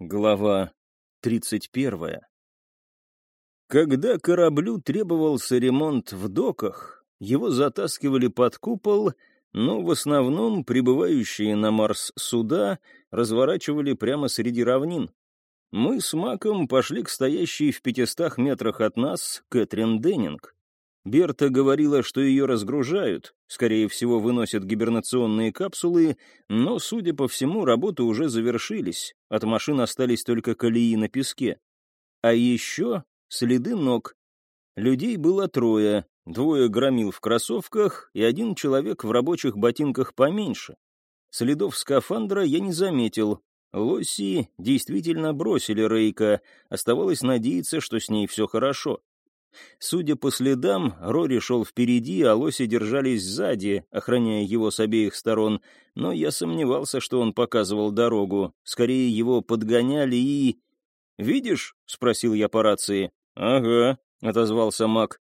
Глава 31. Когда кораблю требовался ремонт в доках, его затаскивали под купол, но в основном прибывающие на Марс суда разворачивали прямо среди равнин. Мы с Маком пошли к стоящей в пятистах метрах от нас Кэтрин Деннинг. Берта говорила, что ее разгружают, скорее всего, выносят гибернационные капсулы, но, судя по всему, работы уже завершились, от машин остались только колеи на песке. А еще следы ног. Людей было трое, двое громил в кроссовках и один человек в рабочих ботинках поменьше. Следов скафандра я не заметил. Лоси действительно бросили Рейка, оставалось надеяться, что с ней все хорошо. Судя по следам, Рори шел впереди, а лоси держались сзади, охраняя его с обеих сторон, но я сомневался, что он показывал дорогу. Скорее, его подгоняли и... «Видишь?» — спросил я по рации. «Ага», — отозвался Мак.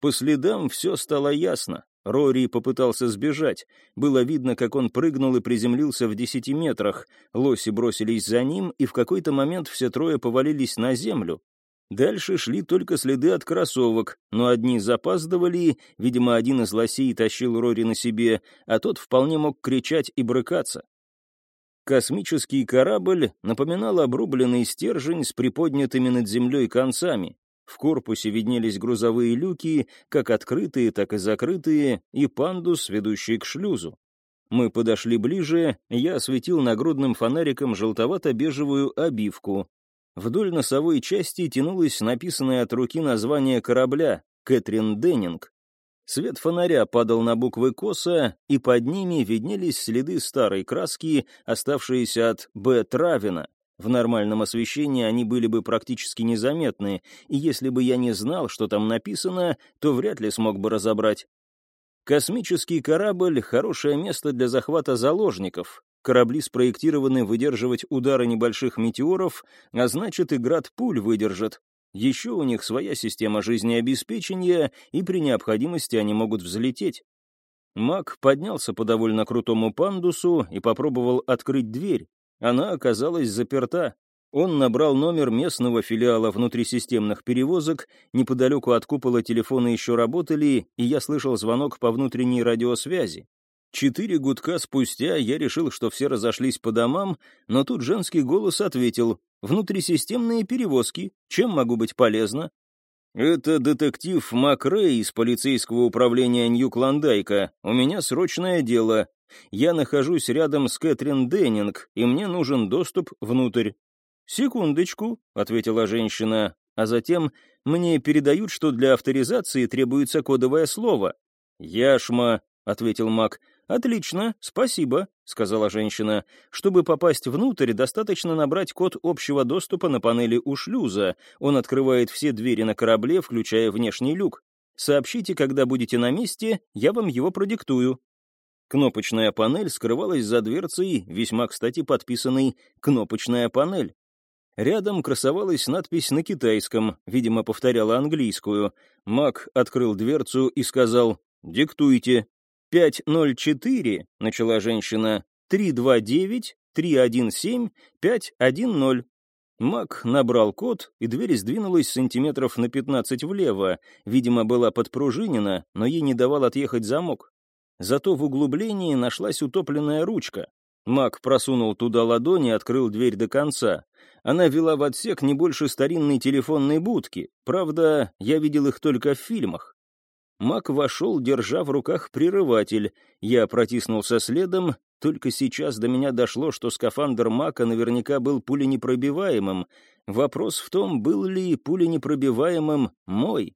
По следам все стало ясно. Рори попытался сбежать. Было видно, как он прыгнул и приземлился в десяти метрах. Лоси бросились за ним, и в какой-то момент все трое повалились на землю. Дальше шли только следы от кроссовок, но одни запаздывали, видимо, один из лосей тащил Рори на себе, а тот вполне мог кричать и брыкаться. Космический корабль напоминал обрубленный стержень с приподнятыми над землей концами. В корпусе виднелись грузовые люки, как открытые, так и закрытые, и пандус, ведущий к шлюзу. Мы подошли ближе, я осветил нагрудным фонариком желтовато-бежевую обивку. Вдоль носовой части тянулось написанное от руки название корабля «Кэтрин Деннинг». Свет фонаря падал на буквы косо, и под ними виднелись следы старой краски, оставшиеся от «Б. Травина». В нормальном освещении они были бы практически незаметны, и если бы я не знал, что там написано, то вряд ли смог бы разобрать. Космический корабль — хорошее место для захвата заложников, Корабли спроектированы выдерживать удары небольших метеоров, а значит и град пуль выдержат. Еще у них своя система жизнеобеспечения, и при необходимости они могут взлететь. Мак поднялся по довольно крутому пандусу и попробовал открыть дверь. Она оказалась заперта. Он набрал номер местного филиала внутрисистемных перевозок, неподалеку от купола телефоны еще работали, и я слышал звонок по внутренней радиосвязи. Четыре гудка спустя я решил, что все разошлись по домам, но тут женский голос ответил «Внутрисистемные перевозки. Чем могу быть полезна?» «Это детектив Макрей из полицейского управления Нью-Клондайка. У меня срочное дело. Я нахожусь рядом с Кэтрин Деннинг, и мне нужен доступ внутрь». «Секундочку», — ответила женщина, а затем мне передают, что для авторизации требуется кодовое слово. «Яшма», — ответил Мак, «Отлично, спасибо», — сказала женщина. «Чтобы попасть внутрь, достаточно набрать код общего доступа на панели у шлюза. Он открывает все двери на корабле, включая внешний люк. Сообщите, когда будете на месте, я вам его продиктую». Кнопочная панель скрывалась за дверцей, весьма кстати подписанной «Кнопочная панель». Рядом красовалась надпись на китайском, видимо, повторяла английскую. Мак открыл дверцу и сказал «Диктуйте». «504», — начала женщина, «329-317-510». Мак набрал код, и дверь сдвинулась сантиметров на 15 влево. Видимо, была подпружинена, но ей не давал отъехать замок. Зато в углублении нашлась утопленная ручка. Мак просунул туда ладони и открыл дверь до конца. Она вела в отсек не больше старинной телефонной будки. Правда, я видел их только в фильмах. Мак вошел, держа в руках прерыватель. Я протиснулся следом, только сейчас до меня дошло, что скафандр Мака наверняка был пуленепробиваемым. Вопрос в том, был ли пуленепробиваемым мой.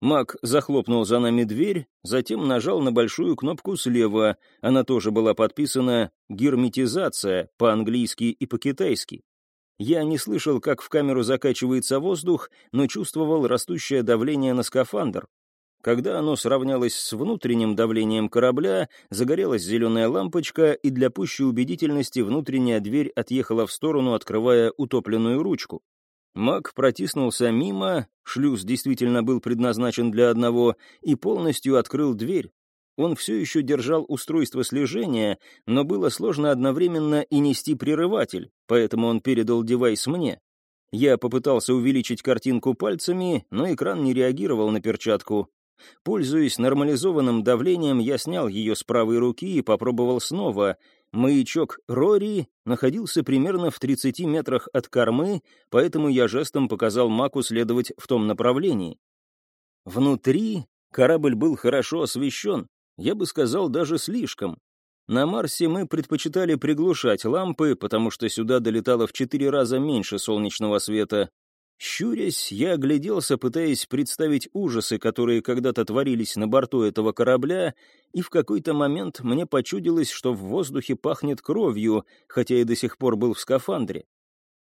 Мак захлопнул за нами дверь, затем нажал на большую кнопку слева. Она тоже была подписана «Герметизация» по-английски и по-китайски. Я не слышал, как в камеру закачивается воздух, но чувствовал растущее давление на скафандр. Когда оно сравнялось с внутренним давлением корабля, загорелась зеленая лампочка, и для пущей убедительности внутренняя дверь отъехала в сторону, открывая утопленную ручку. Маг протиснулся мимо, шлюз действительно был предназначен для одного, и полностью открыл дверь. Он все еще держал устройство слежения, но было сложно одновременно и нести прерыватель, поэтому он передал девайс мне. Я попытался увеличить картинку пальцами, но экран не реагировал на перчатку. Пользуясь нормализованным давлением, я снял ее с правой руки и попробовал снова. Маячок Рори находился примерно в 30 метрах от кормы, поэтому я жестом показал Маку следовать в том направлении. Внутри корабль был хорошо освещен, я бы сказал, даже слишком. На Марсе мы предпочитали приглушать лампы, потому что сюда долетало в четыре раза меньше солнечного света. Щурясь, я огляделся, пытаясь представить ужасы, которые когда-то творились на борту этого корабля, и в какой-то момент мне почудилось, что в воздухе пахнет кровью, хотя и до сих пор был в скафандре.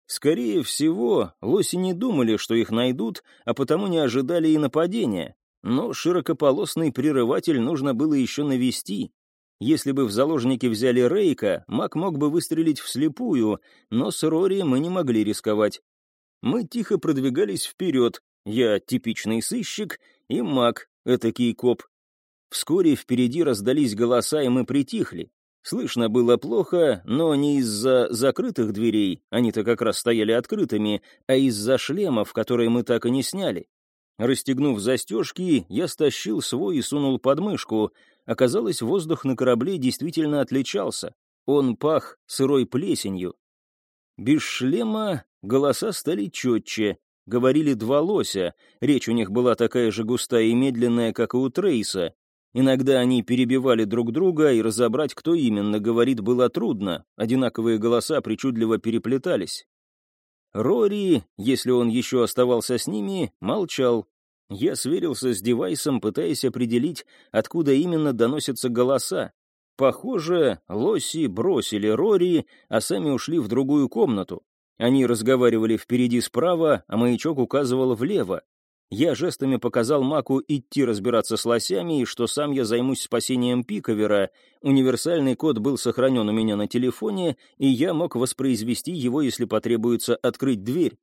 Скорее всего, лоси не думали, что их найдут, а потому не ожидали и нападения. Но широкополосный прерыватель нужно было еще навести. Если бы в заложники взяли Рейка, Мак мог бы выстрелить вслепую, но с Рори мы не могли рисковать. Мы тихо продвигались вперед, я типичный сыщик, и Мак, этакий коп. Вскоре впереди раздались голоса, и мы притихли. Слышно было плохо, но не из-за закрытых дверей, они-то как раз стояли открытыми, а из-за шлемов, которые мы так и не сняли. Расстегнув застежки, я стащил свой и сунул под мышку. Оказалось, воздух на корабле действительно отличался. Он пах сырой плесенью. Без шлема голоса стали четче. Говорили два лося. Речь у них была такая же густая и медленная, как и у Трейса. Иногда они перебивали друг друга, и разобрать, кто именно говорит, было трудно. Одинаковые голоса причудливо переплетались. Рори, если он еще оставался с ними, молчал. Я сверился с девайсом, пытаясь определить, откуда именно доносятся голоса. Похоже, лоси бросили Рори, а сами ушли в другую комнату. Они разговаривали впереди справа, а маячок указывал влево. Я жестами показал Маку идти разбираться с лосями, и что сам я займусь спасением Пиковера. Универсальный код был сохранен у меня на телефоне, и я мог воспроизвести его, если потребуется открыть дверь.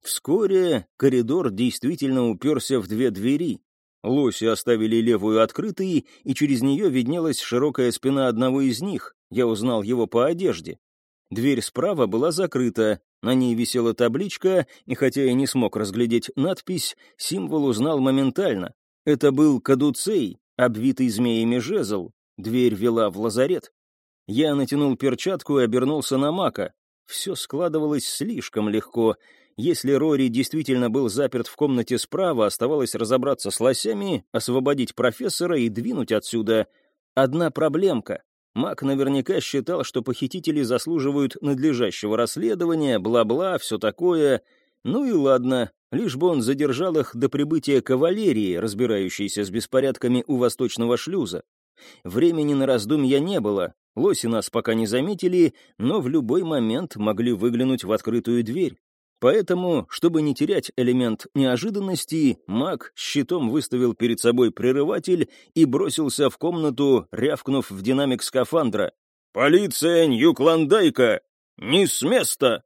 Вскоре коридор действительно уперся в две двери. Лоси оставили левую открытой, и через нее виднелась широкая спина одного из них. Я узнал его по одежде. Дверь справа была закрыта, на ней висела табличка, и хотя я не смог разглядеть надпись, символ узнал моментально. Это был кадуцей, обвитый змеями жезл. Дверь вела в лазарет. Я натянул перчатку и обернулся на Мака. Все складывалось слишком легко. Если Рори действительно был заперт в комнате справа, оставалось разобраться с лосями, освободить профессора и двинуть отсюда. Одна проблемка. Мак наверняка считал, что похитители заслуживают надлежащего расследования, бла-бла, все такое. Ну и ладно, лишь бы он задержал их до прибытия кавалерии, разбирающейся с беспорядками у восточного шлюза. Времени на раздумья не было, лоси нас пока не заметили, но в любой момент могли выглянуть в открытую дверь. Поэтому, чтобы не терять элемент неожиданности, маг щитом выставил перед собой прерыватель и бросился в комнату, рявкнув в динамик скафандра. «Полиция Нью-Клондайка! Не с места!»